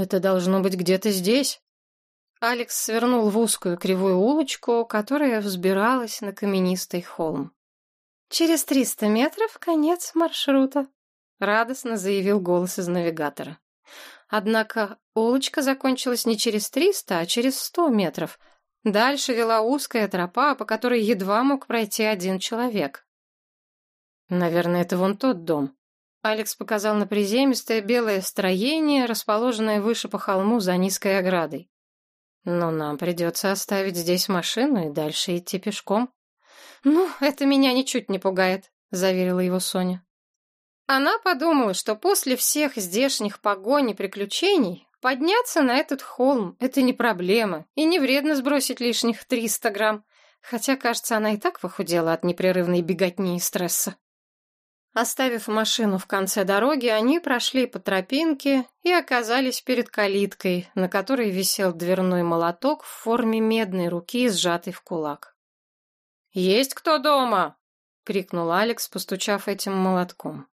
Это должно быть где-то здесь. Алекс свернул в узкую кривую улочку, которая взбиралась на каменистый холм. «Через триста метров конец маршрута», — радостно заявил голос из навигатора. Однако улочка закончилась не через триста, а через сто метров. Дальше вела узкая тропа, по которой едва мог пройти один человек. «Наверное, это вон тот дом», Алекс показал на приземистое белое строение, расположенное выше по холму за низкой оградой. Но нам придется оставить здесь машину и дальше идти пешком. Ну, это меня ничуть не пугает, заверила его Соня. Она подумала, что после всех здешних погонь и приключений подняться на этот холм — это не проблема, и не вредно сбросить лишних 300 грамм, хотя, кажется, она и так похудела от непрерывной беготни и стресса. Оставив машину в конце дороги, они прошли по тропинке и оказались перед калиткой, на которой висел дверной молоток в форме медной руки, сжатый в кулак. «Есть кто дома?» — крикнул Алекс, постучав этим молотком.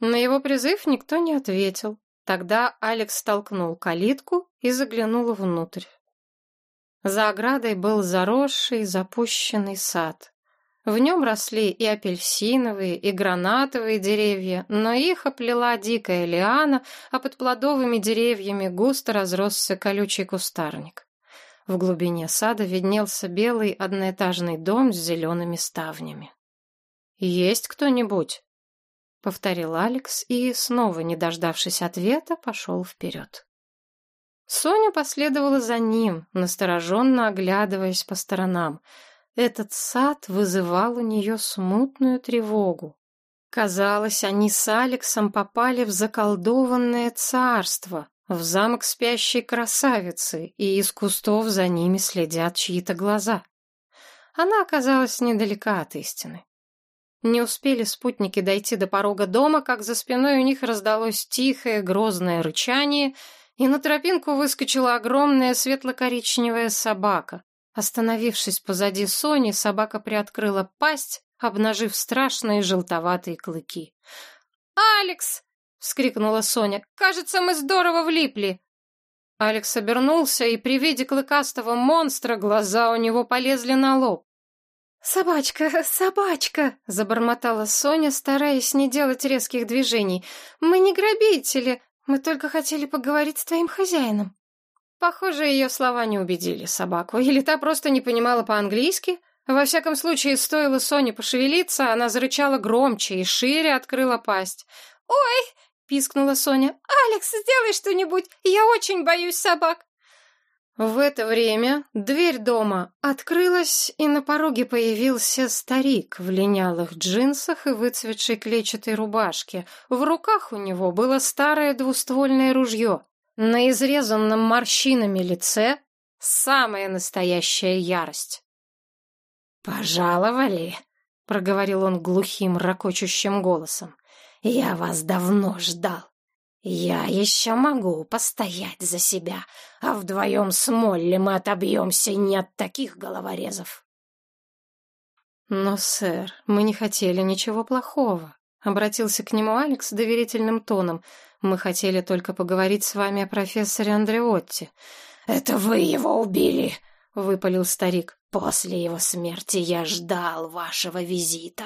На его призыв никто не ответил. Тогда Алекс столкнул калитку и заглянул внутрь. За оградой был заросший, запущенный сад. В нем росли и апельсиновые, и гранатовые деревья, но их оплела дикая лиана, а под плодовыми деревьями густо разросся колючий кустарник. В глубине сада виднелся белый одноэтажный дом с зелеными ставнями. «Есть кто-нибудь?» — повторил Алекс и, снова не дождавшись ответа, пошел вперед. Соня последовала за ним, настороженно оглядываясь по сторонам — этот сад вызывал у нее смутную тревогу. Казалось, они с Алексом попали в заколдованное царство, в замок спящей красавицы, и из кустов за ними следят чьи-то глаза. Она оказалась недалека от истины. Не успели спутники дойти до порога дома, как за спиной у них раздалось тихое, грозное рычание, и на тропинку выскочила огромная светло-коричневая собака. Остановившись позади Сони, собака приоткрыла пасть, обнажив страшные желтоватые клыки. «Алекс!» — вскрикнула Соня. «Кажется, мы здорово влипли!» Алекс обернулся, и при виде клыкастого монстра глаза у него полезли на лоб. «Собачка, собачка!» — забормотала Соня, стараясь не делать резких движений. «Мы не грабители, мы только хотели поговорить с твоим хозяином». Похоже, ее слова не убедили собаку, или та просто не понимала по-английски. Во всяком случае, стоило Соне пошевелиться, она зарычала громче и шире открыла пасть. «Ой!» — пискнула Соня. «Алекс, сделай что-нибудь! Я очень боюсь собак!» В это время дверь дома открылась, и на пороге появился старик в линялых джинсах и выцветшей клетчатой рубашке. В руках у него было старое двуствольное ружье. На изрезанном морщинами лице самая настоящая ярость. «Пожаловали», — проговорил он глухим, ракочущим голосом. «Я вас давно ждал. Я еще могу постоять за себя, а вдвоем с Молли мы отобьемся не от таких головорезов». «Но, сэр, мы не хотели ничего плохого», — обратился к нему Алекс доверительным тоном — мы хотели только поговорить с вами о профессоре Андреотти». «Это вы его убили!» — выпалил старик. «После его смерти я ждал вашего визита».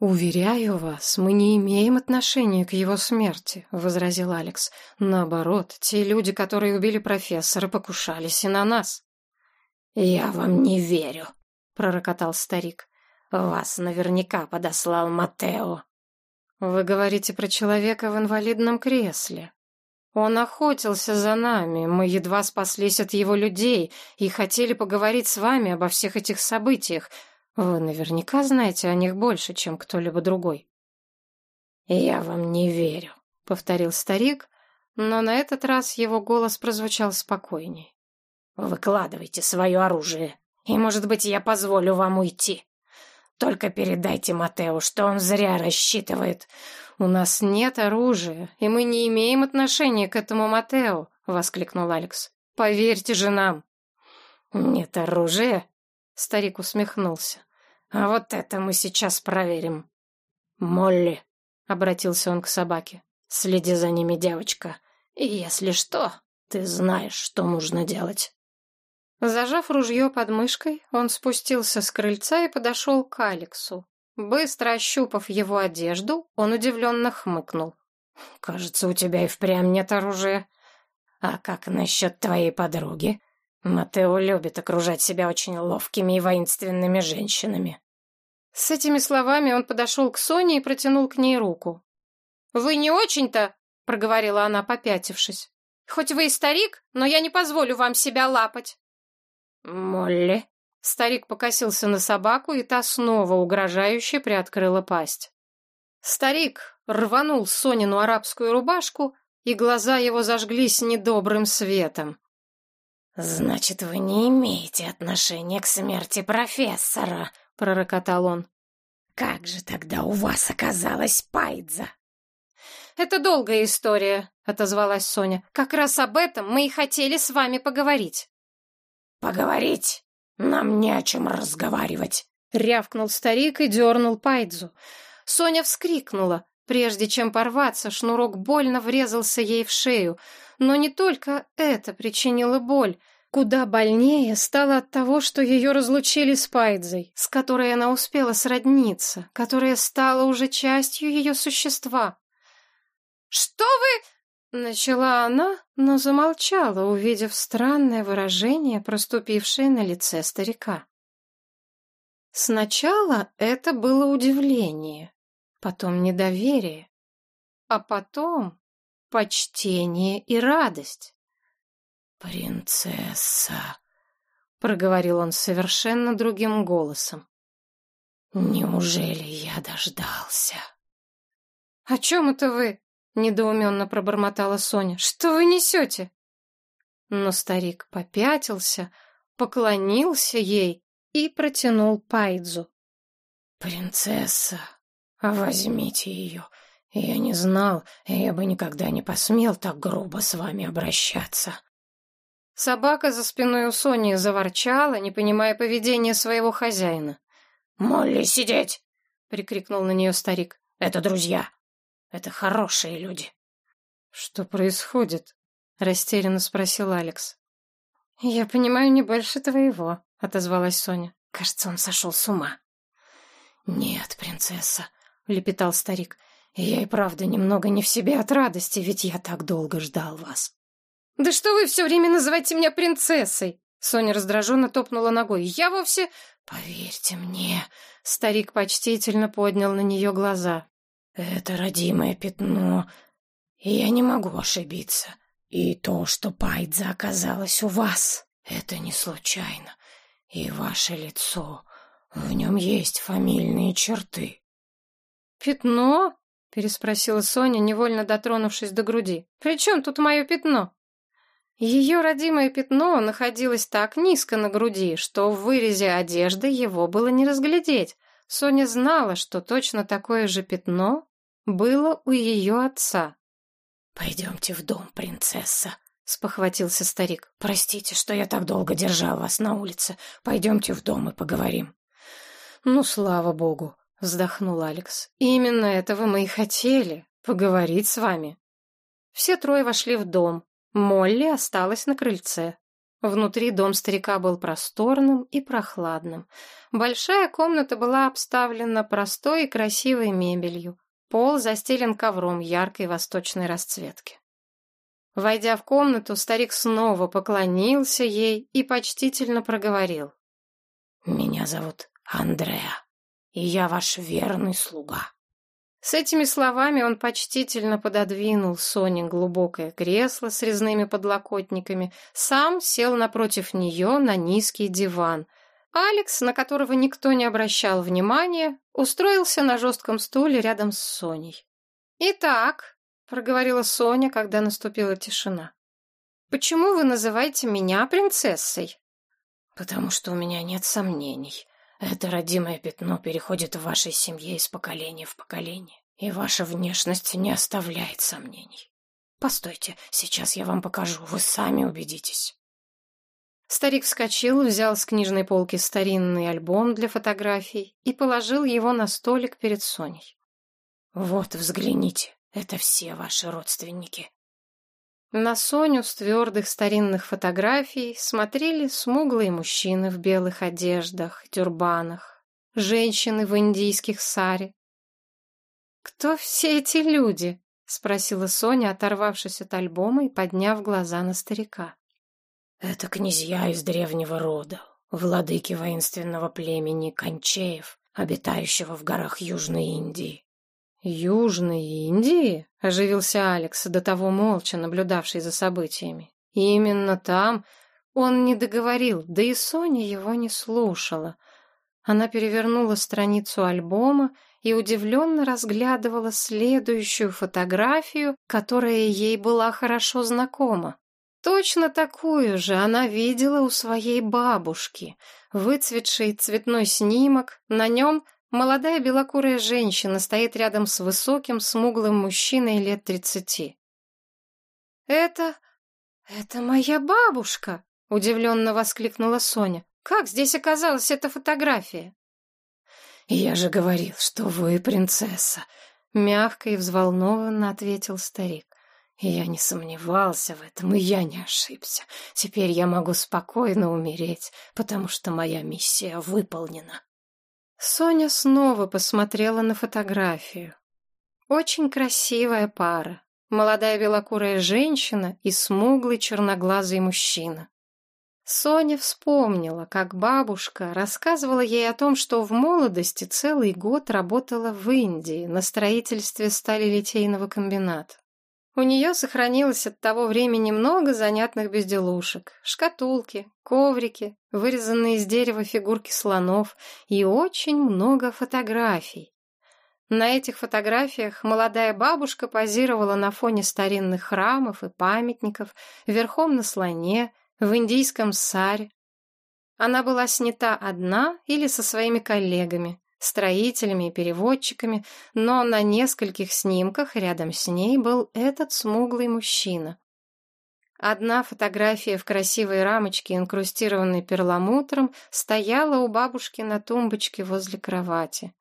«Уверяю вас, мы не имеем отношения к его смерти», — возразил Алекс. «Наоборот, те люди, которые убили профессора, покушались и на нас». «Я вам не верю», — пророкотал старик. «Вас наверняка подослал Матео». Вы говорите про человека в инвалидном кресле. Он охотился за нами, мы едва спаслись от его людей и хотели поговорить с вами обо всех этих событиях. Вы наверняка знаете о них больше, чем кто-либо другой. «Я вам не верю», — повторил старик, но на этот раз его голос прозвучал спокойней. «Выкладывайте свое оружие, и, может быть, я позволю вам уйти». Только передайте Матео, что он зря рассчитывает. У нас нет оружия, и мы не имеем отношения к этому Матео, воскликнул Алекс. Поверьте же нам. Нет оружия? Старик усмехнулся. А вот это мы сейчас проверим. Молли, обратился он к собаке. Следи за ними, девочка. И если что, ты знаешь, что нужно делать. Зажав ружье под мышкой, он спустился с крыльца и подошел к Алексу. Быстро ощупав его одежду, он удивленно хмыкнул. «Кажется, у тебя и впрямь нет оружия. А как насчет твоей подруги? Матео любит окружать себя очень ловкими и воинственными женщинами». С этими словами он подошел к Соне и протянул к ней руку. «Вы не очень-то?» — проговорила она, попятившись. «Хоть вы и старик, но я не позволю вам себя лапать». «Молли?» Старик покосился на собаку, и та снова угрожающе приоткрыла пасть. Старик рванул Сонину арабскую рубашку, и глаза его зажглись недобрым светом. «Значит, вы не имеете отношения к смерти профессора», — пророкотал он. «Как же тогда у вас оказалась Пайдза?» «Это долгая история», — отозвалась Соня. «Как раз об этом мы и хотели с вами поговорить». «Поговорить? Нам не о чем разговаривать», — рявкнул старик и дернул Пайдзу. Соня вскрикнула. Прежде чем порваться, шнурок больно врезался ей в шею. Но не только это причинило боль. Куда больнее стало от того, что ее разлучили с Пайдзой, с которой она успела сродниться, которая стала уже частью ее существа. «Что вы...» Начала она, но замолчала, увидев странное выражение, проступившее на лице старика. Сначала это было удивление, потом недоверие, а потом почтение и радость. «Принцесса», — проговорил он совершенно другим голосом, — «неужели я дождался?» «О чем это вы?» Недоуменно пробормотала Соня. «Что вы несете?» Но старик попятился, поклонился ей и протянул Пайдзу. «Принцесса, возьмите ее. Я не знал, я бы никогда не посмел так грубо с вами обращаться». Собака за спиной у Сони заворчала, не понимая поведения своего хозяина. «Молли, сидеть!» — прикрикнул на нее старик. «Это друзья. Это хорошие люди. Что происходит? Растерянно спросил Алекс. Я понимаю не больше твоего, отозвалась Соня. Кажется, он сошел с ума. Нет, принцесса, лепетал старик. Я и правда немного не в себе от радости, ведь я так долго ждал вас. Да что вы все время называете меня принцессой? Соня раздраженно топнула ногой. Я вовсе... Поверьте мне, старик почтительно поднял на нее глаза. Это родимое пятно, и я не могу ошибиться. И то, что Пайдза оказалась у вас, это не случайно. И ваше лицо, в нем есть фамильные черты. «Пятно?» — переспросила Соня, невольно дотронувшись до груди. «При чем тут мое пятно?» Ее родимое пятно находилось так низко на груди, что в вырезе одежды его было не разглядеть, Соня знала, что точно такое же пятно было у ее отца. «Пойдемте в дом, принцесса», — спохватился старик. «Простите, что я так долго держал вас на улице. Пойдемте в дом и поговорим». «Ну, слава богу», — вздохнул Алекс. «Именно этого мы и хотели — поговорить с вами». Все трое вошли в дом. Молли осталась на крыльце. Внутри дом старика был просторным и прохладным. Большая комната была обставлена простой и красивой мебелью. Пол застелен ковром яркой восточной расцветки. Войдя в комнату, старик снова поклонился ей и почтительно проговорил. «Меня зовут Андреа, и я ваш верный слуга». С этими словами он почтительно пододвинул Соне глубокое кресло с резными подлокотниками, сам сел напротив нее на низкий диван. Алекс, на которого никто не обращал внимания, устроился на жестком стуле рядом с Соней. «Итак», — проговорила Соня, когда наступила тишина, — «почему вы называете меня принцессой?» «Потому что у меня нет сомнений», это родимое пятно переходит в вашей семье из поколения в поколение, и ваша внешность не оставляет сомнений. Постойте, сейчас я вам покажу, вы сами убедитесь. Старик вскочил, взял с книжной полки старинный альбом для фотографий и положил его на столик перед Соней. Вот, взгляните, это все ваши родственники. На Соню с твердых старинных фотографий смотрели смуглые мужчины в белых одеждах, тюрбанах, женщины в индийских саре. «Кто все эти люди?» — спросила Соня, оторвавшись от альбома и подняв глаза на старика. «Это князья из древнего рода, владыки воинственного племени Кончеев, обитающего в горах Южной Индии. «Южной Индии?» — оживился Алекс, до того молча наблюдавший за событиями. И именно там он не договорил, да и Соня его не слушала. Она перевернула страницу альбома и удивленно разглядывала следующую фотографию, которая ей была хорошо знакома. Точно такую же она видела у своей бабушки. Выцветший цветной снимок, на нем молодая белокурая женщина стоит рядом с высоким, смуглым мужчиной лет тридцати. «Это... это моя бабушка!» — удивленно воскликнула Соня. «Как здесь оказалась эта фотография?» «Я же говорил, что вы принцесса!» — мягко и взволнованно ответил старик. Я не сомневался в этом, и я не ошибся. Теперь я могу спокойно умереть, потому что моя миссия выполнена. Соня снова посмотрела на фотографию. Очень красивая пара. Молодая белокурая женщина и смуглый черноглазый мужчина. Соня вспомнила, как бабушка рассказывала ей о том, что в молодости целый год работала в Индии на строительстве сталелитейного комбината. У нее сохранилось от того времени много занятных безделушек. Шкатулки, коврики, вырезанные из дерева фигурки слонов и очень много фотографий. На этих фотографиях молодая бабушка позировала на фоне старинных храмов и памятников, верхом на слоне, в индийском саре. Она была снята одна или со своими коллегами строителями и переводчиками, но на нескольких снимках рядом с ней был этот смуглый мужчина. Одна фотография в красивой рамочке, инкрустированной перламутром, стояла у бабушки на тумбочке возле кровати.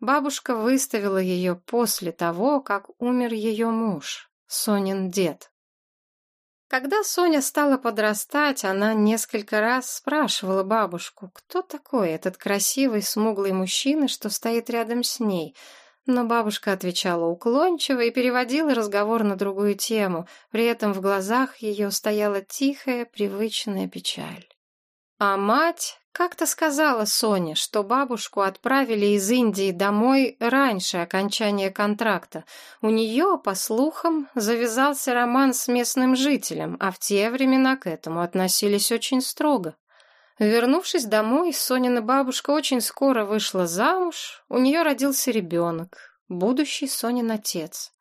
Бабушка выставила ее после того, как умер ее муж, Сонин дед. Когда Соня стала подрастать, она несколько раз спрашивала бабушку, кто такой этот красивый смуглый мужчина, что стоит рядом с ней. Но бабушка отвечала уклончиво и переводила разговор на другую тему, при этом в глазах ее стояла тихая, привычная печаль. А мать как-то сказала Соне, что бабушку отправили из Индии домой раньше окончания контракта. У нее, по слухам, завязался роман с местным жителем, а в те времена к этому относились очень строго. Вернувшись домой, Сонина бабушка очень скоро вышла замуж, у нее родился ребенок, будущий Сонин отец.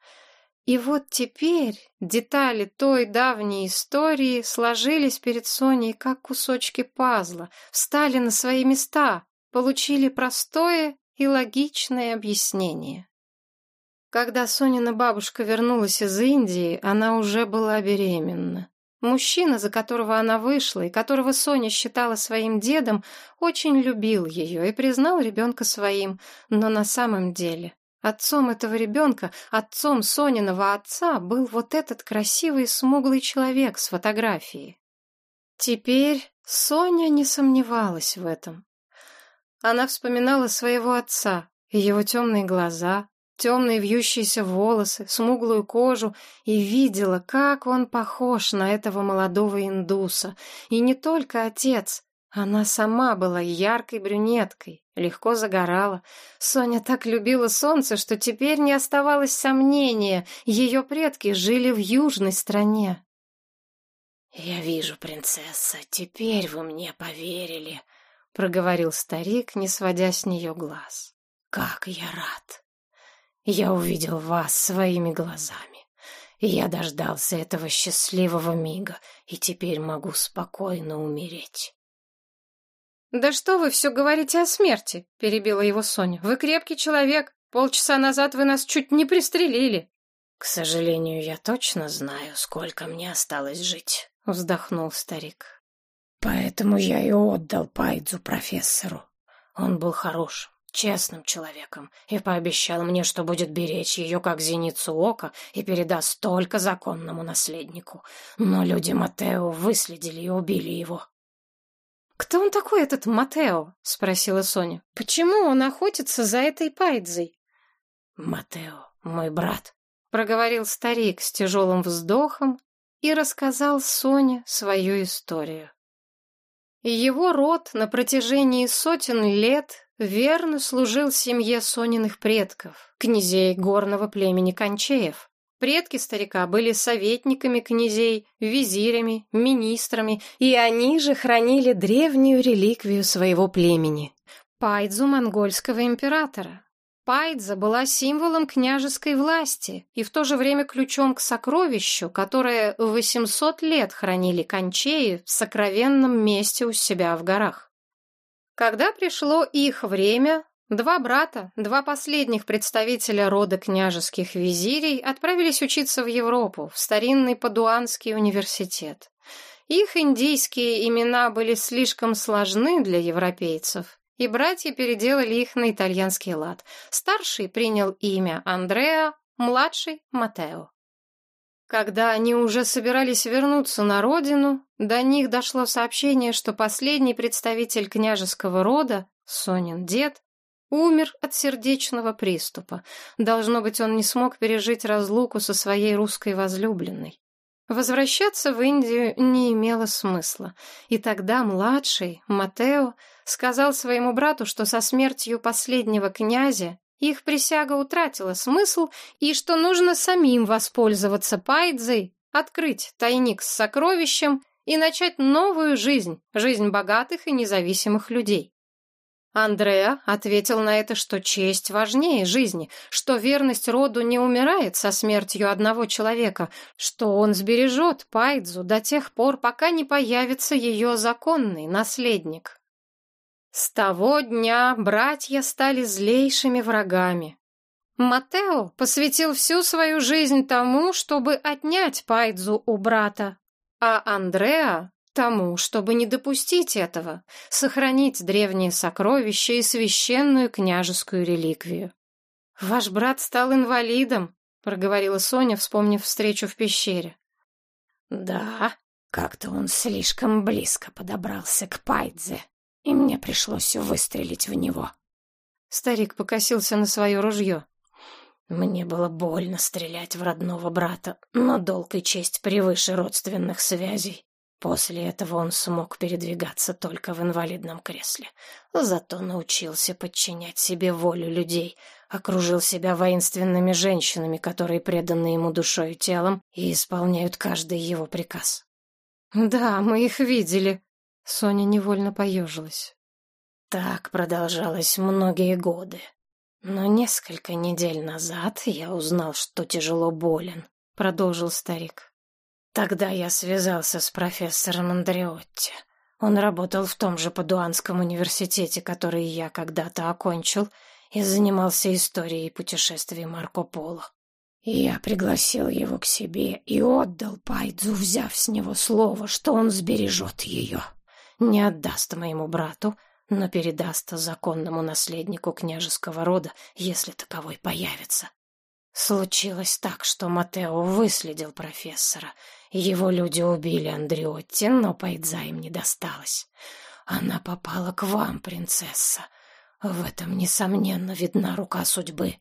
И вот теперь детали той давней истории сложились перед Соней как кусочки пазла, встали на свои места, получили простое и логичное объяснение. Когда Сонина бабушка вернулась из Индии, она уже была беременна. Мужчина, за которого она вышла и которого Соня считала своим дедом, очень любил ее и признал ребенка своим, но на самом деле Отцом этого ребенка, отцом Сониного отца, был вот этот красивый смуглый человек с фотографии. Теперь Соня не сомневалась в этом. Она вспоминала своего отца, его темные глаза, темные вьющиеся волосы, смуглую кожу и видела, как он похож на этого молодого индуса. И не только отец, она сама была яркой брюнеткой, легко загорала. Соня так любила солнце, что теперь не оставалось сомнения, ее предки жили в южной стране. «Я вижу, принцесса, теперь вы мне поверили», — проговорил старик, не сводя с нее глаз. «Как я рад! Я увидел вас своими глазами, я дождался этого счастливого мига, и теперь могу спокойно умереть». «Да что вы все говорите о смерти?» — перебила его Соня. «Вы крепкий человек. Полчаса назад вы нас чуть не пристрелили». «К сожалению, я точно знаю, сколько мне осталось жить», — вздохнул старик. «Поэтому я и отдал Пайдзу профессору. Он был хорошим, честным человеком и пообещал мне, что будет беречь ее как зеницу ока и передаст только законному наследнику. Но люди Матео выследили и убили его. «Кто он такой, этот Матео?» — спросила Соня. «Почему он охотится за этой пайдзой?» «Матео, мой брат», — проговорил старик с тяжелым вздохом и рассказал Соне свою историю. Его род на протяжении сотен лет верно служил семье Сониных предков, князей горного племени Кончеев. Предки старика были советниками князей, визирями, министрами, и они же хранили древнюю реликвию своего племени — пайдзу монгольского императора. Пайдза была символом княжеской власти и в то же время ключом к сокровищу, которое 800 лет хранили кончеи в сокровенном месте у себя в горах. Когда пришло их время, два брата, два последних представителя рода княжеских визирей отправились учиться в Европу, в старинный Падуанский университет. Их индийские имена были слишком сложны для европейцев, и братья переделали их на итальянский лад. Старший принял имя Андреа, младший — Матео. Когда они уже собирались вернуться на родину, до них дошло сообщение, что последний представитель княжеского рода, Сонин дед, умер от сердечного приступа. Должно быть, он не смог пережить разлуку со своей русской возлюбленной. Возвращаться в Индию не имело смысла, и тогда младший, Матео, сказал своему брату, что со смертью последнего князя их присяга утратила смысл и что нужно самим воспользоваться Пайдзой, открыть тайник с сокровищем и начать новую жизнь, жизнь богатых и независимых людей. Андреа ответил на это, что честь важнее жизни, что верность роду не умирает со смертью одного человека, что он сбережет Пайдзу до тех пор, пока не появится ее законный наследник. С того дня братья стали злейшими врагами. Матео посвятил всю свою жизнь тому, чтобы отнять Пайдзу у брата, а Андреа тому, чтобы не допустить этого, сохранить древние сокровища и священную княжескую реликвию. «Ваш брат стал инвалидом», — проговорила Соня, вспомнив встречу в пещере. «Да, как-то он слишком близко подобрался к Пайдзе, и мне пришлось выстрелить в него». Старик покосился на свое ружье. Мне было больно стрелять в родного брата, но долг и честь превыше родственных связей. После этого он смог передвигаться только в инвалидном кресле. Зато научился подчинять себе волю людей, окружил себя воинственными женщинами, которые преданы ему душой и телом и исполняют каждый его приказ. «Да, мы их видели», — Соня невольно поежилась. Так продолжалось многие годы. Но несколько недель назад я узнал, что тяжело болен, — продолжил старик. Тогда я связался с профессором Андреотти. Он работал в том же Падуанском университете, который я когда-то окончил, и занимался историей путешествий Марко Поло. Я пригласил его к себе и отдал Пайдзу, взяв с него слово, что он сбережет ее. Не отдаст моему брату, но передаст законному наследнику княжеского рода, если таковой появится. Случилось так, что Матео выследил профессора его люди убили Андреотти, но Пайдза им не досталось. Она попала к вам, принцесса. В этом, несомненно, видна рука судьбы.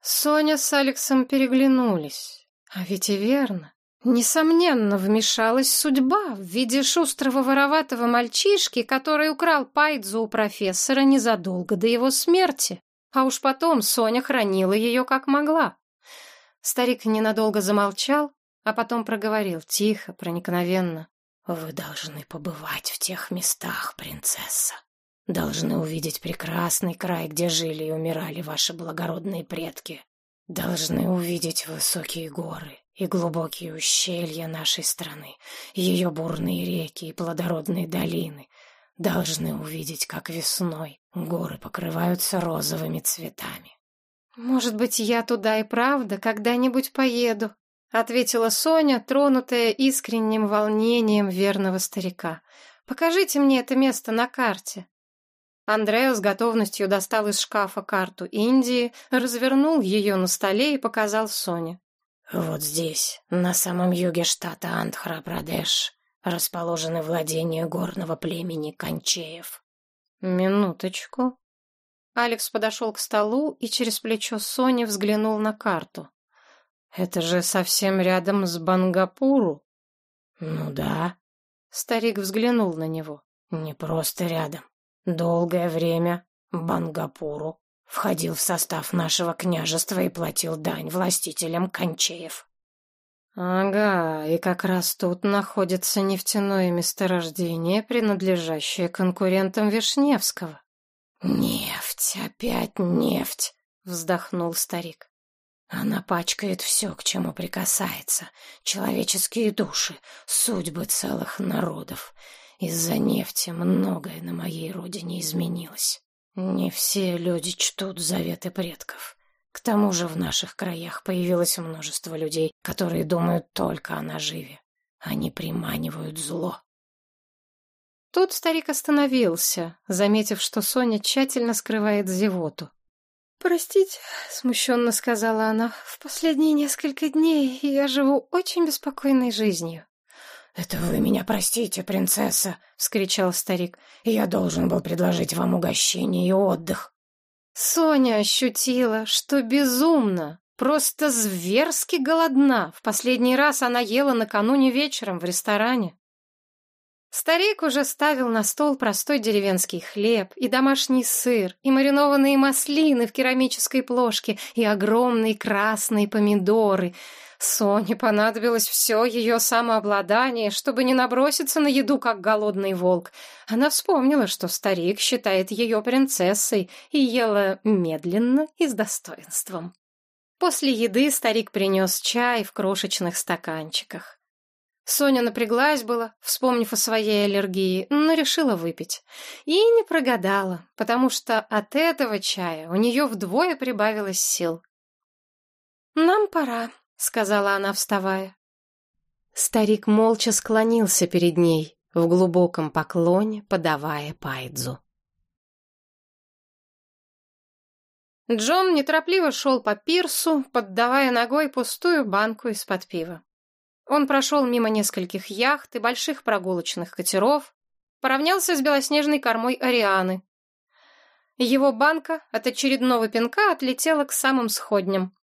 Соня с Алексом переглянулись. А ведь и верно. Несомненно, вмешалась судьба в виде шустрого вороватого мальчишки, который украл Пайдзу у профессора незадолго до его смерти. А уж потом Соня хранила ее как могла. Старик ненадолго замолчал, а потом проговорил тихо, проникновенно. «Вы должны побывать в тех местах, принцесса. Должны увидеть прекрасный край, где жили и умирали ваши благородные предки. Должны увидеть высокие горы и глубокие ущелья нашей страны, ее бурные реки и плодородные долины. Должны увидеть, как весной горы покрываются розовыми цветами. «Может быть, я туда и правда когда-нибудь поеду?» — ответила Соня, тронутая искренним волнением верного старика. «Покажите мне это место на карте». Андреа с готовностью достал из шкафа карту Индии, развернул ее на столе и показал Соне. «Вот здесь, на самом юге штата Андхра-Прадеш, расположены владения горного племени Кончеев». «Минуточку». Алекс подошел к столу и через плечо Сони взглянул на карту. «Это же совсем рядом с Бангапуру». «Ну да». Старик взглянул на него. «Не просто рядом. Долгое время Бангапуру входил в состав нашего княжества и платил дань властителям Кончеев. Ага, и как раз тут находится нефтяное месторождение, принадлежащее конкурентам Вишневского. Нефть, опять нефть, вздохнул старик. Она пачкает все, к чему прикасается. Человеческие души, судьбы целых народов. Из-за нефти многое на моей родине изменилось. Не все люди чтут заветы предков. К тому же в наших краях появилось множество людей, которые думают только о наживе. Они приманивают зло. Тут старик остановился, заметив, что Соня тщательно скрывает зевоту. «Простите», — смущенно сказала она, — «в последние несколько дней я живу очень беспокойной жизнью. «Это вы меня простите, принцесса!» — вскричал старик. «Я должен был предложить вам угощение и отдых». Соня ощутила, что безумно, просто зверски голодна. В последний раз она ела накануне вечером в ресторане. Старик уже ставил на стол простой деревенский хлеб, и домашний сыр, и маринованные маслины в керамической плошке, и огромные красные помидоры — Соне понадобилось все ее самообладание, чтобы не наброситься на еду, как голодный волк. Она вспомнила, что старик считает ее принцессой и ела медленно и с достоинством. После еды старик принес чай в крошечных стаканчиках. Соня напряглась было, вспомнив о своей аллергии, но решила выпить. И не прогадала, потому что от этого чая у нее вдвое прибавилось сил. «Нам пора», — сказала она, вставая. Старик молча склонился перед ней, в глубоком поклоне подавая пайдзу. Джон неторопливо шел по пирсу, поддавая ногой пустую банку из-под пива. Он прошел мимо нескольких яхт и больших прогулочных катеров, поравнялся с белоснежной кормой Арианы. Его банка от очередного пинка отлетела к самым сходням.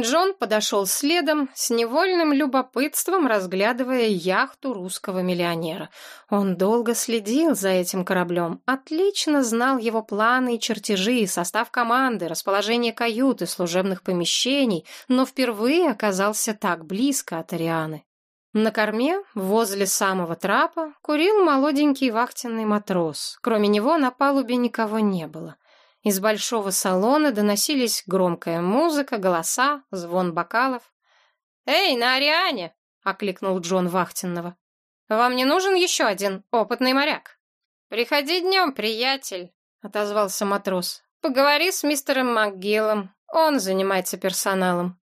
Джон подошел следом, с невольным любопытством разглядывая яхту русского миллионера. Он долго следил за этим кораблем, отлично знал его планы и чертежи, состав команды, расположение кают и служебных помещений, но впервые оказался так близко от Арианы. На корме, возле самого трапа, курил молоденький вахтенный матрос. Кроме него на палубе никого не было. Из большого салона доносились громкая музыка, голоса, звон бокалов. «Эй, на Ариане!» — окликнул Джон Вахтенного. «Вам не нужен еще один опытный моряк?» «Приходи днем, приятель», — отозвался матрос. «Поговори с мистером МакГиллом, он занимается персоналом».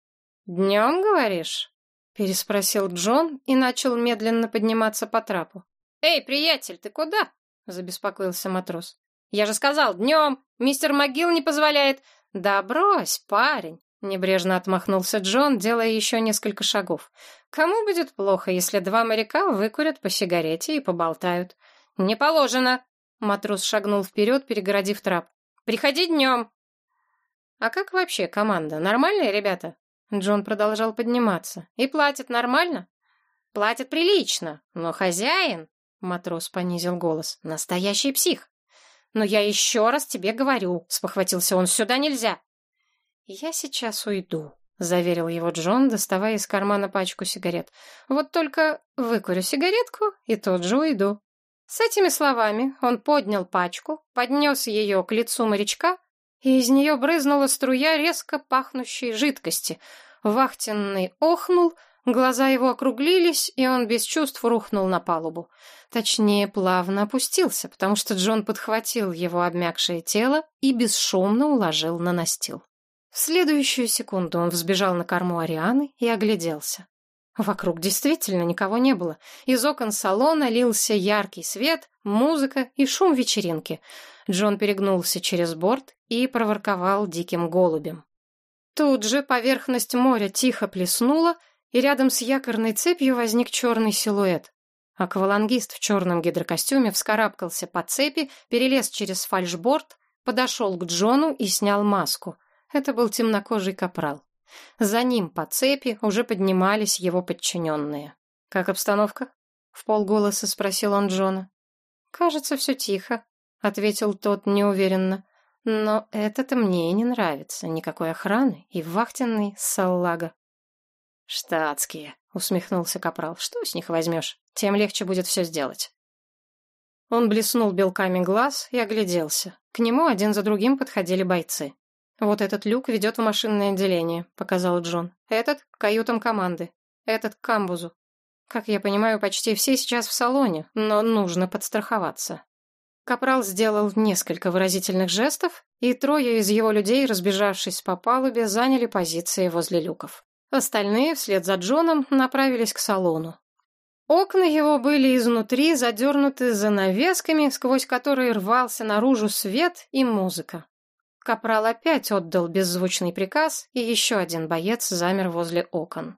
«Днем, говоришь?» — переспросил Джон и начал медленно подниматься по трапу. «Эй, приятель, ты куда?» — забеспокоился матрос. Я же сказал, днем. Мистер МcГилл не позволяет. Да брось, парень. Небрежно отмахнулся Джон, делая еще несколько шагов. Кому будет плохо, если два моряка выкурят по сигарете и поболтают? Не положено. Матрос шагнул вперед, перегородив трап. Приходи днем. А как вообще команда? Нормальные ребята? Джон продолжал подниматься. И платят нормально? Платят прилично, но хозяин... Матрос понизил голос. Настоящий псих. «Но я еще раз тебе говорю», — спохватился он, — «сюда нельзя». «Я сейчас уйду», — заверил его Джон, доставая из кармана пачку сигарет. «Вот только выкурю сигаретку и тут же уйду». С этими словами он поднял пачку, поднес ее к лицу морячка, и из нее брызнула струя резко пахнущей жидкости. Вахтенный охнул, глаза его округлились, и он без чувств рухнул на палубу. Точнее, плавно опустился, потому что Джон подхватил его обмякшее тело и бесшумно уложил на настил. В следующую секунду он взбежал на корму Арианы и огляделся. Вокруг действительно никого не было. Из окон салона лился яркий свет, музыка и шум вечеринки. Джон перегнулся через борт и проворковал диким голубем. Тут же поверхность моря тихо плеснула, и рядом с якорной цепью возник черный силуэт. Аквалангист в черном гидрокостюме вскарабкался по цепи, перелез через фальшборд, подошел к Джону и снял маску. Это был темнокожий капрал. За ним по цепи уже поднимались его подчиненные. «Как обстановка?» — в полголоса спросил он Джона. «Кажется, все тихо», — ответил тот неуверенно. «Но это-то мне и не нравится. Никакой охраны и вахтенный саллага». «Штатские», — усмехнулся Капрал. «Что с них возьмешь? Тем легче будет все сделать». Он блеснул белками глаз и огляделся. К нему один за другим подходили бойцы. «Вот этот люк ведет в машинное отделение», — показал Джон. «Этот — к каютам команды. Этот — к камбузу. Как я понимаю, почти все сейчас в салоне, но нужно подстраховаться». Капрал сделал несколько выразительных жестов, и трое из его людей, разбежавшись по палубе, заняли позиции возле люков. Остальные, вслед за Джоном, направились к салону. Окна его были изнутри задернуты занавесками, сквозь которые рвался наружу свет и музыка. Капрал опять отдал беззвучный приказ, и еще один боец замер возле окон.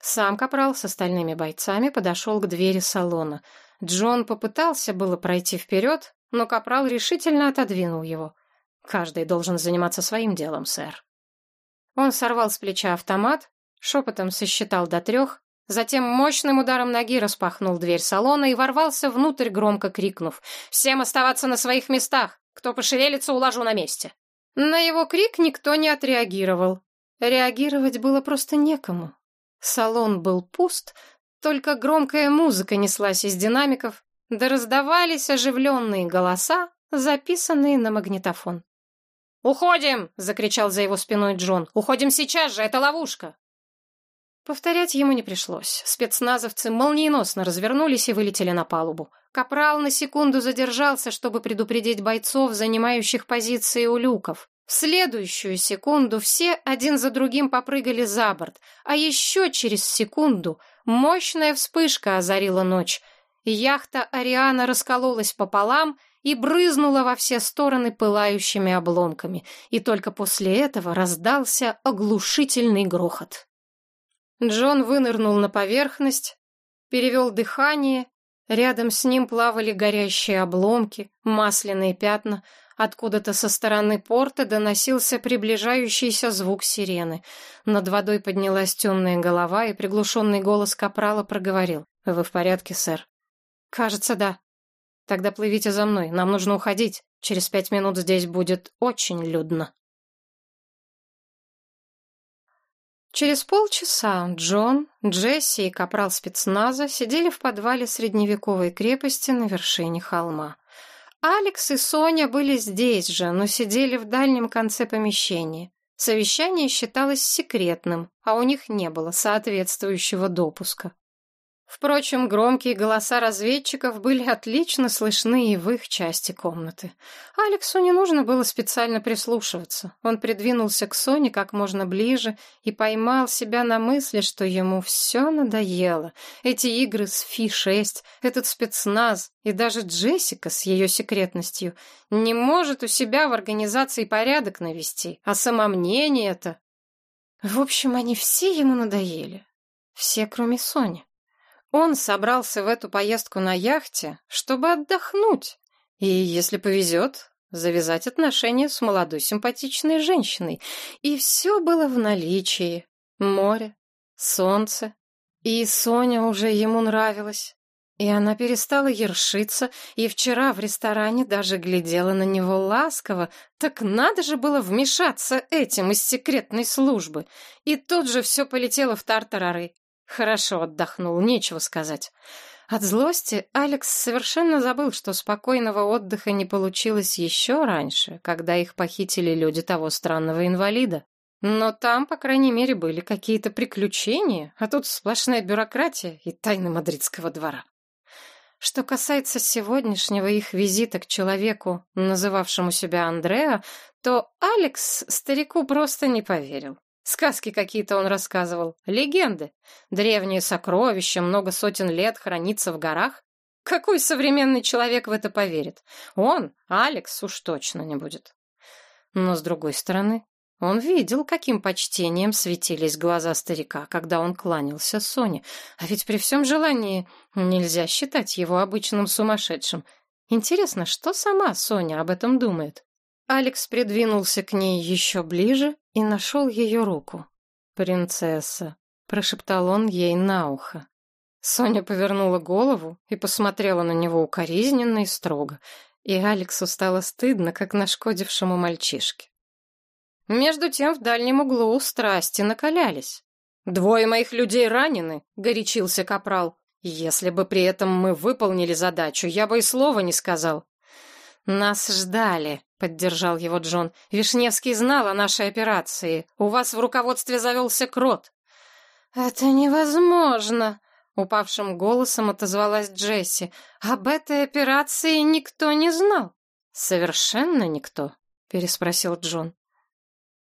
Сам Капрал с остальными бойцами подошел к двери салона. Джон попытался было пройти вперед, но Капрал решительно отодвинул его. «Каждый должен заниматься своим делом, сэр». Он сорвал с плеча автомат, шепотом сосчитал до трех, затем мощным ударом ноги распахнул дверь салона и ворвался внутрь, громко крикнув «Всем оставаться на своих местах! Кто пошевелится, уложу на месте. На его крик никто не отреагировал. Реагировать было просто некому. Салон был пуст, только громкая музыка неслась из динамиков, да раздавались оживленные голоса, записанные на магнитофон. «Уходим!» — закричал за его спиной Джон. «Уходим сейчас же, это ловушка!» Повторять ему не пришлось. Спецназовцы молниеносно развернулись и вылетели на палубу. Капрал на секунду задержался, чтобы предупредить бойцов, занимающих позиции у люков. В следующую секунду все один за другим попрыгали за борт, а еще через секунду мощная вспышка озарила ночь. Яхта Ариана раскололась пополам и брызнула во все стороны пылающими обломками, и только после этого раздался оглушительный грохот. Джон вынырнул на поверхность, перевел дыхание. Рядом с ним плавали горящие обломки, масляные пятна. Откуда-то со стороны порта доносился приближающийся звук сирены. Над водой поднялась темная голова, и приглушенный голос капрала проговорил. «Вы в порядке, сэр?» «Кажется, да». «Тогда плывите за мной, нам нужно уходить. Через пять минут здесь будет очень людно». Через полчаса Джон, Джесси и капрал спецназа сидели в подвале средневековой крепости на вершине холма. Алекс и Соня были здесь же, но сидели в дальнем конце помещения. Совещание считалось секретным, а у них не было соответствующего допуска. Впрочем, громкие голоса разведчиков были отлично слышны и в их части комнаты. Алексу не нужно было специально прислушиваться. Он придвинулся к Соне как можно ближе и поймал себя на мысли, что ему все надоело. Эти игры с Фи-6, этот спецназ и даже Джессика с ее секретностью не может у себя в организации порядок навести, а самомнение-то... В общем, они все ему надоели. Все, кроме Сони. Он собрался в эту поездку на яхте, чтобы отдохнуть. И, если повезет, завязать отношения с молодой симпатичной женщиной. И все было в наличии. Море, солнце. И Соня уже ему нравилась. И она перестала ершиться, и вчера в ресторане даже глядела на него ласково. Так надо же было вмешаться этим из секретной службы. И тут же все полетело в тартарары. Хорошо отдохнул, нечего сказать. От злости Алекс совершенно забыл, что спокойного отдыха не получилось еще раньше, когда их похитили люди того странного инвалида. Но там, по крайней мере, были какие-то приключения, а тут сплошная бюрократия и тайны мадридского двора. Что касается сегодняшнего их визита к человеку, называвшему себя Андреа, то Алекс старику просто не поверил. Сказки какие-то он рассказывал, легенды. Древние сокровища много сотен лет хранится в горах. Какой современный человек в это поверит? Он, Алекс, уж точно не будет. Но, с другой стороны, он видел, каким почтением светились глаза старика, когда он кланялся Соне. А ведь при всем желании нельзя считать его обычным сумасшедшим. Интересно, что сама Соня об этом думает? Алекс придвинулся к ней еще ближе и нашел ее руку. «Принцесса», — прошептал он ей на ухо. Соня повернула голову и посмотрела на него укоризненно и строго, и Алексу стало стыдно, как нашкодившему мальчишке. Между тем в дальнем углу страсти накалялись. «Двое моих людей ранены», — горячился капрал. «Если бы при этом мы выполнили задачу, я бы и слова не сказал». «Нас ждали», — поддержал его Джон. «Вишневский знал о нашей операции. У вас в руководстве завелся крот». «Это невозможно», — упавшим голосом отозвалась Джесси. «Об этой операции никто не знал». «Совершенно никто», — переспросил Джон.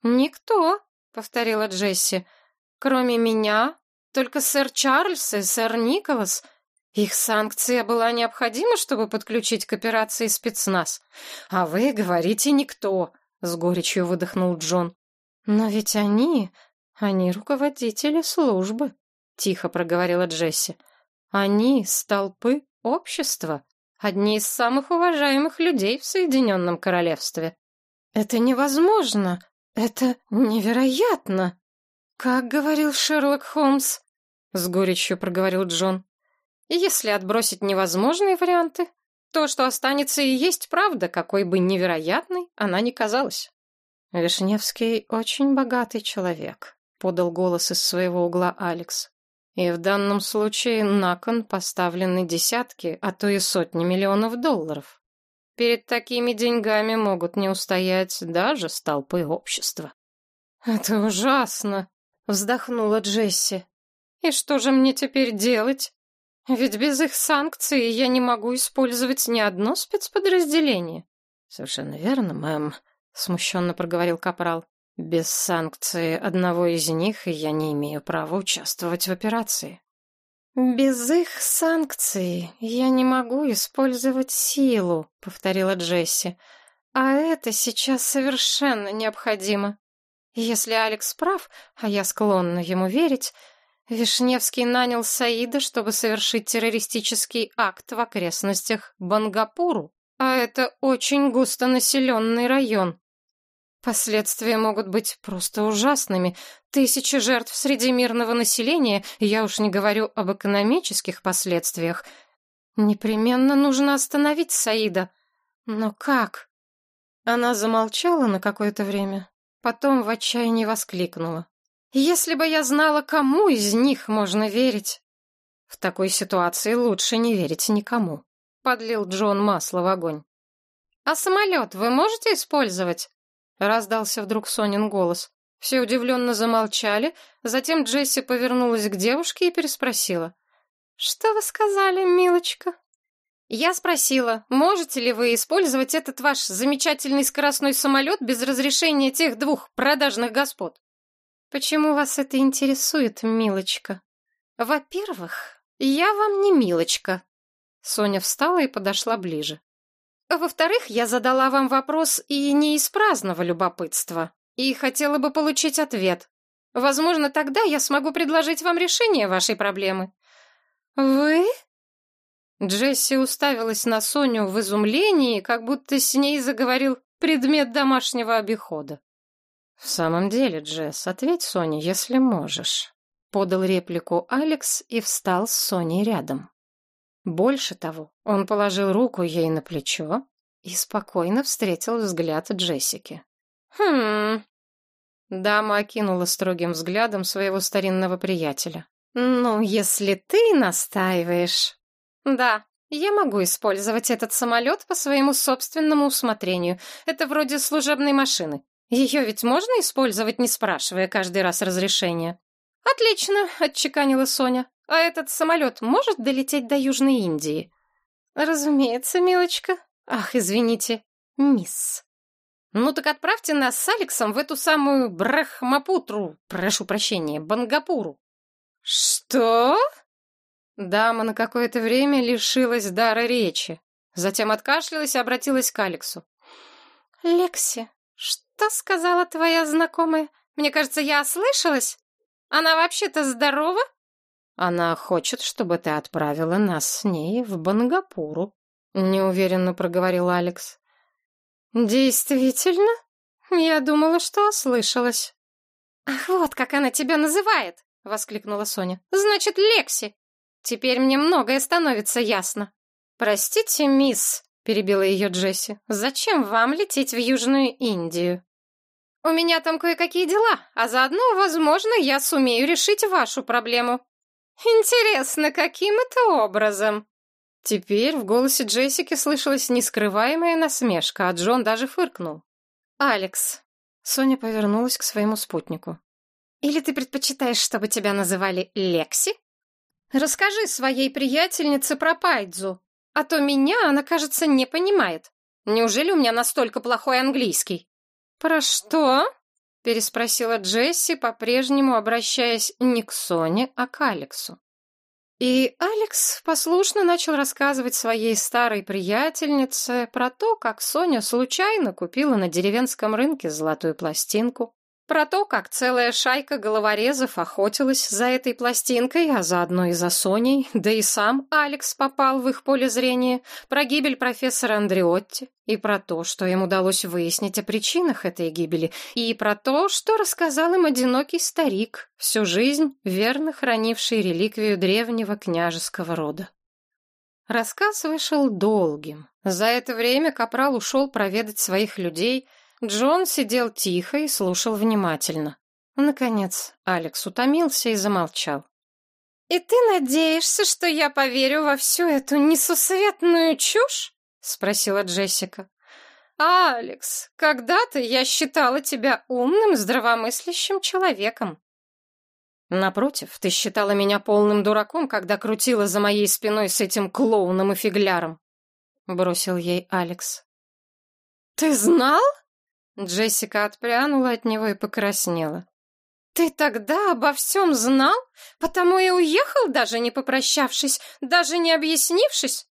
«Никто», — повторила Джесси, — «кроме меня, только сэр Чарльз и сэр Николас. Их санкция была необходима, чтобы подключить к операции спецназ. А вы говорите «никто», — с горечью выдохнул Джон. «Но ведь они... они руководители службы», — тихо проговорила Джесси. «Они — столпы общества, одни из самых уважаемых людей в Соединенном Королевстве». «Это невозможно!» «Это невероятно!» «Как говорил Шерлок Холмс?» — с горечью проговорил Джон. «Если отбросить невозможные варианты, то, что останется и есть правда, какой бы невероятной она ни казалась». «Вишневский очень богатый человек», — подал голос из своего угла Алекс. «И в данном случае на кон поставлены десятки, а то и сотни миллионов долларов. Перед такими деньгами могут не устоять даже столпы общества. «Это ужасно!» — вздохнула Джесси. «И что же мне теперь делать? Ведь без их санкций я не могу использовать ни одно спецподразделение». «Совершенно верно, мэм», — смущенно проговорил Капрал. «Без санкции одного из них я не имею права участвовать в операции». «Без их санкций я не могу использовать силу», — повторила Джесси. «А это сейчас совершенно необходимо. Если Алекс прав, а я склонна ему верить, Вишневский нанял Саида, чтобы совершить террористический акт в окрестностях Бангапуру, а это очень густонаселенный район. Последствия могут быть просто ужасными. Тысячи жертв среди мирного населения, я уж не говорю об экономических последствиях. Непременно нужно остановить Саида. Но как? Она замолчала на какое-то время, потом в отчаянии воскликнула. Если бы я знала, кому из них можно верить. В такой ситуации лучше не верить никому. Подлил Джон масло в огонь. А самолет вы можете использовать? Раздался вдруг Сонин голос. Все удивленно замолчали, затем Джесси повернулась к девушке и переспросила. «Что вы сказали, милочка?» «Я спросила, можете ли вы использовать этот ваш замечательный скоростной самолет без разрешения тех двух продажных господ?» «Почему вас это интересует, милочка?» «Во-первых, я вам не милочка». Соня встала и подошла ближе. Во-вторых, я задала вам вопрос и не из праздного любопытства, и хотела бы получить ответ. Возможно, тогда я смогу предложить вам решение вашей проблемы. Вы? Джесси уставилась на Соню в изумлении, как будто с ней заговорил предмет домашнего обихода. «В самом деле, Джесс, ответь Соне, если можешь», — подал реплику Алекс и встал с Соней рядом. Больше того, он положил руку ей на плечо и спокойно встретил взгляд Джессики. «Хм...» Дама окинула строгим взглядом своего старинного приятеля. «Ну, если ты настаиваешь...» «Да, я могу использовать этот самолет по своему собственному усмотрению. Это вроде служебной машины. Ее ведь можно использовать, не спрашивая каждый раз разрешения?» «Отлично», — отчеканила Соня. А этот самолет может долететь до Южной Индии? Разумеется, милочка. Ах, извините, мисс. Ну так отправьте нас с Алексом в эту самую Брахмапутру, прошу прощения, Бангапуру. Что? Дама на какое-то время лишилась дара речи. Затем откашлялась и обратилась к Алексу. «Лекси, что сказала твоя знакомая? Мне кажется, я ослышалась. Она вообще-то здорова?» «Она хочет, чтобы ты отправила нас с ней в Бангапуру», — неуверенно проговорил Алекс. «Действительно? Я думала, что ослышалась». «Ах, вот как она тебя называет!» — воскликнула Соня. «Значит, Лекси. Теперь мне многое становится ясно». «Простите, мисс», — перебила ее Джесси, — «зачем вам лететь в Южную Индию?» «У меня там кое-какие дела, а заодно, возможно, я сумею решить вашу проблему». «Интересно, каким это образом?» Теперь в голосе Джессики слышалась нескрываемая насмешка, а Джон даже фыркнул. «Алекс», — Соня повернулась к своему спутнику. «Или ты предпочитаешь, чтобы тебя называли Лекси? Расскажи своей приятельнице про Пайдзу, а то меня она, кажется, не понимает. Неужели у меня настолько плохой английский?» «Про что?» — переспросила Джесси, по-прежнему обращаясь не к Соне, а к Алексу. И Алекс послушно начал рассказывать своей старой приятельнице про то, как Соня случайно купила на деревенском рынке золотую пластинку, про то, как целая шайка головорезов охотилась за этой пластинкой, а заодно и за Соней, да и сам Алекс попал в их поле зрения, про гибель профессора Андреотти, и про то, что им удалось выяснить о причинах этой гибели, и про то, что рассказал им одинокий старик, всю жизнь верно хранивший реликвию древнего княжеского рода. Рассказ вышел долгим. За это время Капрал ушел проведать своих людей — Джон сидел тихо и слушал внимательно. Наконец, Алекс утомился и замолчал. «И ты надеешься, что я поверю во всю эту несусветную чушь?» — спросила Джессика. «Алекс, когда-то я считала тебя умным, здравомыслящим человеком». «Напротив, ты считала меня полным дураком, когда крутила за моей спиной с этим клоуном и фигляром», — бросил ей Алекс. «Ты знал?» Джессика отпрянула от него и покраснела. «Ты тогда обо всем знал? Потому и уехал, даже не попрощавшись, даже не объяснившись?»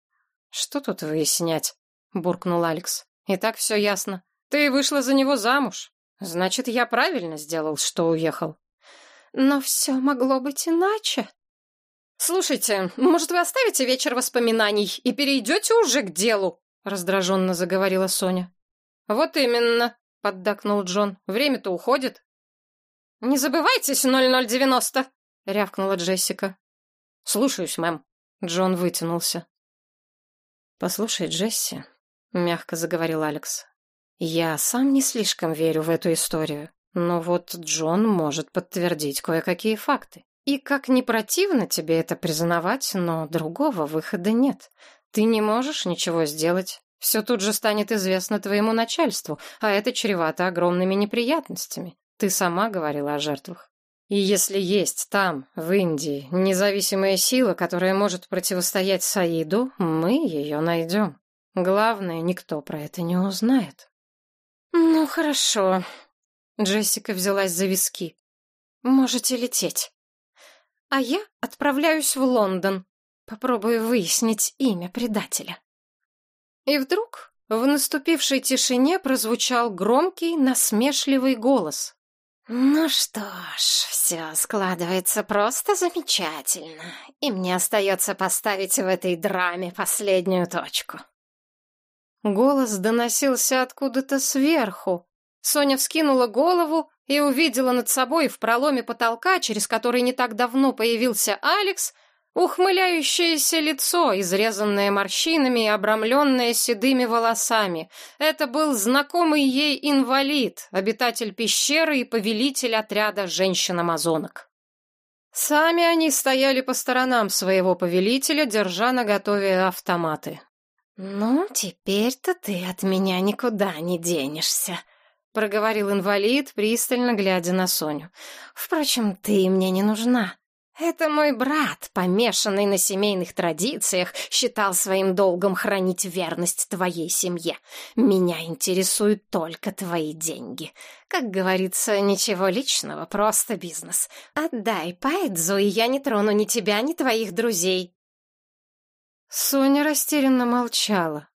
«Что тут выяснять?» — буркнул Алекс. «И так все ясно. Ты вышла за него замуж. Значит, я правильно сделал, что уехал». «Но все могло быть иначе». «Слушайте, может, вы оставите вечер воспоминаний и перейдете уже к делу?» — раздраженно заговорила Соня. «Вот именно», — поддакнул Джон. «Время-то уходит». «Не забывайтесь, 0090!» — рявкнула Джессика. «Слушаюсь, мэм». Джон вытянулся. «Послушай, Джесси», — мягко заговорил Алекс, — «я сам не слишком верю в эту историю, но вот Джон может подтвердить кое-какие факты. И как не противно тебе это признавать, но другого выхода нет. Ты не можешь ничего сделать, все тут же станет известно твоему начальству, а это чревато огромными неприятностями. Ты сама говорила о жертвах. И если есть там, в Индии, независимая сила, которая может противостоять Саиду, мы ее найдем. Главное, никто про это не узнает. Ну, хорошо. Джессика взялась за виски. Можете лететь. А я отправляюсь в Лондон. Попробую выяснить имя предателя. И вдруг в наступившей тишине прозвучал громкий, насмешливый голос. «Ну что ж, все складывается просто замечательно, и мне остается поставить в этой драме последнюю точку». Голос доносился откуда-то сверху. Соня вскинула голову и увидела над собой в проломе потолка, через который не так давно появился Алекс, Ухмыляющееся лицо, изрезанное морщинами и обрамленное седыми волосами. Это был знакомый ей инвалид, обитатель пещеры и повелитель отряда женщин-амазонок. Сами они стояли по сторонам своего повелителя, держа наготове автоматы. «Ну, теперь-то ты от меня никуда не денешься», — проговорил инвалид, пристально глядя на Соню. «Впрочем, ты мне не нужна. Это мой брат, помешанный на семейных традициях, считал своим долгом хранить верность твоей семье. Меня интересуют только твои деньги. Как говорится, ничего личного, просто бизнес. Отдай Пайдзу, и я не трону ни тебя, ни твоих друзей. Соня растерянно молчала.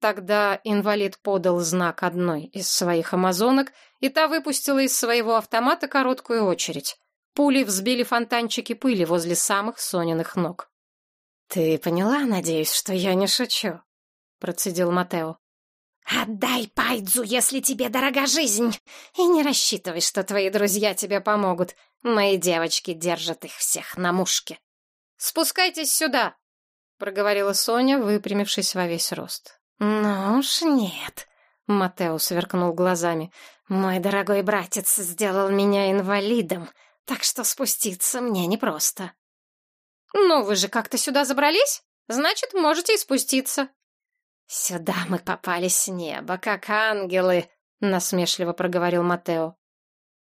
Тогда инвалид подал знак одной из своих амазонок, и та выпустила из своего автомата короткую очередь. Пули взбили фонтанчики пыли возле самых Сониных ног. «Ты поняла, надеюсь, что я не шучу?» — процедил Матео. «Отдай Пайдзу, если тебе дорога жизнь, и не рассчитывай, что твои друзья тебе помогут. Мои девочки держат их всех на мушке». «Спускайтесь сюда!» — проговорила Соня, выпрямившись во весь рост. «Ну уж нет», — Матео сверкнул глазами. «Мой дорогой братец сделал меня инвалидом, так что спуститься мне непросто. «Ну, вы же как-то сюда забрались? Значит, можете и спуститься». «Сюда мы попали с неба, как ангелы», — насмешливо проговорил Матео.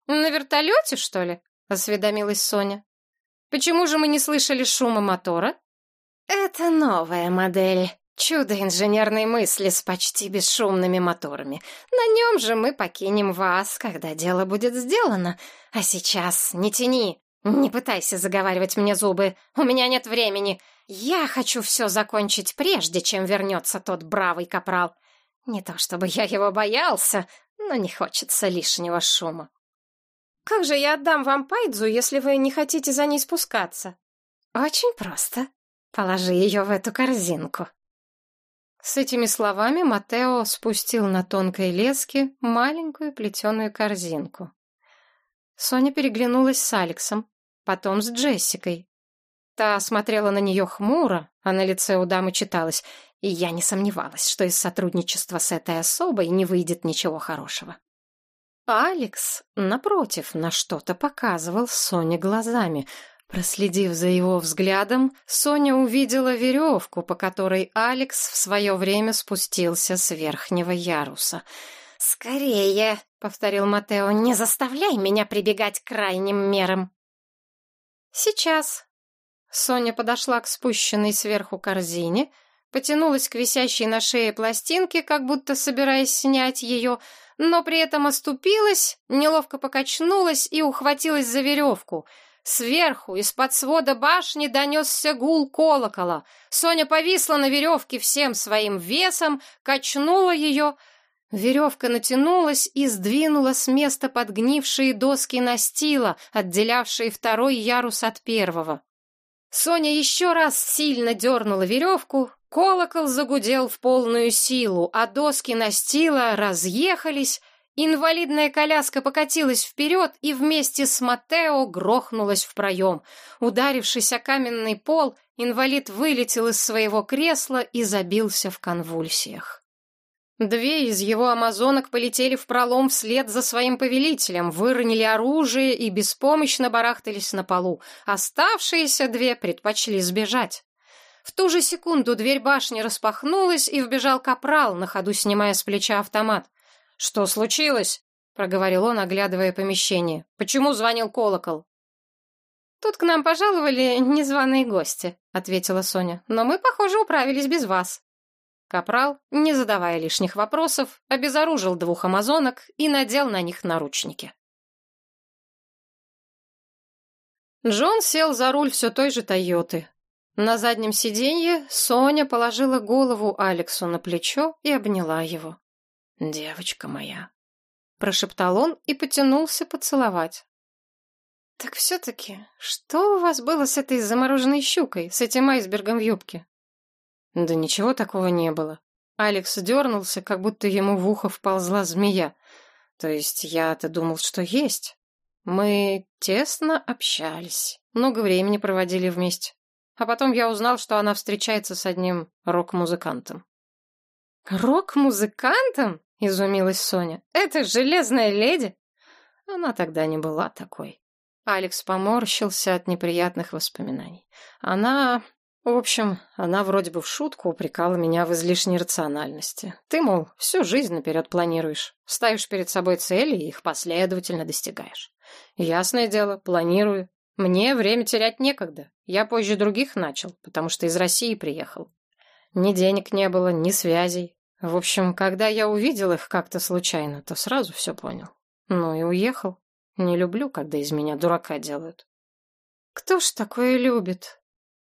«На вертолете, что ли?» — осведомилась Соня. «Почему же мы не слышали шума мотора?» «Это новая модель. Чудо инженерной мысли с почти бесшумными моторами. На нем же мы покинем вас, когда дело будет сделано. А сейчас не тяни, не пытайся заговаривать мне зубы. У меня нет времени. Я хочу все закончить прежде, чем вернется тот бравый капрал. Не то чтобы я его боялся, но не хочется лишнего шума. Как же я отдам вам Пайдзу, если вы не хотите за ней спускаться? Очень просто. Положи ее в эту корзинку. С этими словами Матео спустил на тонкой леске маленькую плетеную корзинку. Соня переглянулась с Алексом, потом с Джессикой. Та смотрела на нее хмуро, а на лице у дамы читалось, и я не сомневалась, что из сотрудничества с этой особой не выйдет ничего хорошего. Алекс, напротив, на что-то показывал Соне глазами — Проследив за его взглядом, Соня увидела веревку, по которой Алекс в свое время спустился с верхнего яруса. «Скорее!» — повторил Матео. «Не заставляй меня прибегать к крайним мерам!» «Сейчас!» Соня подошла к спущенной сверху корзине, потянулась к висящей на шее пластинке, как будто собираясь снять ее, но при этом оступилась, неловко покачнулась и ухватилась за веревку — Сверху, из-под свода башни, донесся гул колокола. Соня повисла на веревке всем своим весом, качнула ее. Веревка натянулась и сдвинула с места подгнившие доски настила, отделявшие второй ярус от первого. Соня еще раз сильно дернула веревку, колокол загудел в полную силу, а доски настила разъехались, Инвалидная коляска покатилась вперед и вместе с Матео грохнулась в проем. Ударившись о каменный пол, инвалид вылетел из своего кресла и забился в конвульсиях. Две из его амазонок полетели в пролом вслед за своим повелителем, выронили оружие и беспомощно барахтались на полу. Оставшиеся две предпочли сбежать. В ту же секунду дверь башни распахнулась, и вбежал капрал, на ходу снимая с плеча автомат. «Что случилось?» — проговорил он, оглядывая помещение. «Почему звонил колокол?» «Тут к нам пожаловали незваные гости», — ответила Соня. «Но мы, похоже, управились без вас». Капрал, не задавая лишних вопросов, обезоружил двух амазонок и надел на них наручники. Джон сел за руль все той же «Тойоты». На заднем сиденье Соня положила голову Алексу на плечо и обняла его. «Девочка моя», — прошептал он и потянулся поцеловать. «Так все-таки, что у вас было с этой замороженной щукой, с этим айсбергом в юбке?» «Да ничего такого не было». Алекс дернулся, как будто ему в ухо вползла змея. «То есть я-то думал, что есть. Мы тесно общались, много времени проводили вместе. А потом я узнал, что она встречается с одним рок-музыкантом». «Рок-музыкантом?» — изумилась Соня. «Это железная леди?» Она тогда не была такой. Алекс поморщился от неприятных воспоминаний. Она... В общем, она вроде бы в шутку упрекала меня в излишней рациональности. Ты, мол, всю жизнь наперед планируешь. Ставишь перед собой цели и их последовательно достигаешь. Ясное дело, планирую. Мне время терять некогда. Я позже других начал, потому что из России приехал. Ни денег не было, ни связей. В общем, когда я увидел их как-то случайно, то сразу все понял. Ну и уехал. Не люблю, когда из меня дурака делают. Кто ж такое любит?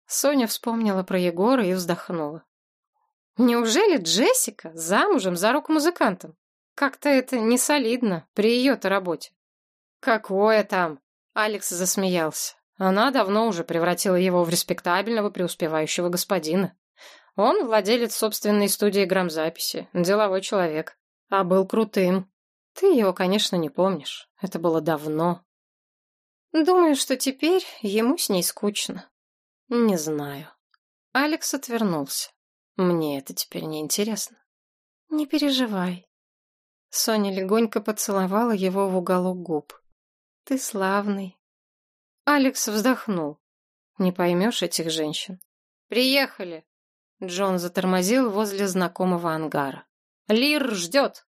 Соня вспомнила про Егора и вздохнула. Неужели Джессика замужем за рок-музыкантом? Как-то это не солидно при ее-то работе. Какое там? Алекс засмеялся. Она давно уже превратила его в респектабельного преуспевающего господина. Он владелец собственной студии грамзаписи, деловой человек. А был крутым. Ты его, конечно, не помнишь. Это было давно. Думаю, что теперь ему с ней скучно. Не знаю. Алекс отвернулся. Мне это теперь не интересно. Не переживай. Соня легонько поцеловала его в уголок губ. Ты славный. Алекс вздохнул. Не поймешь этих женщин. Приехали. Джон затормозил возле знакомого ангара. Лир ждет.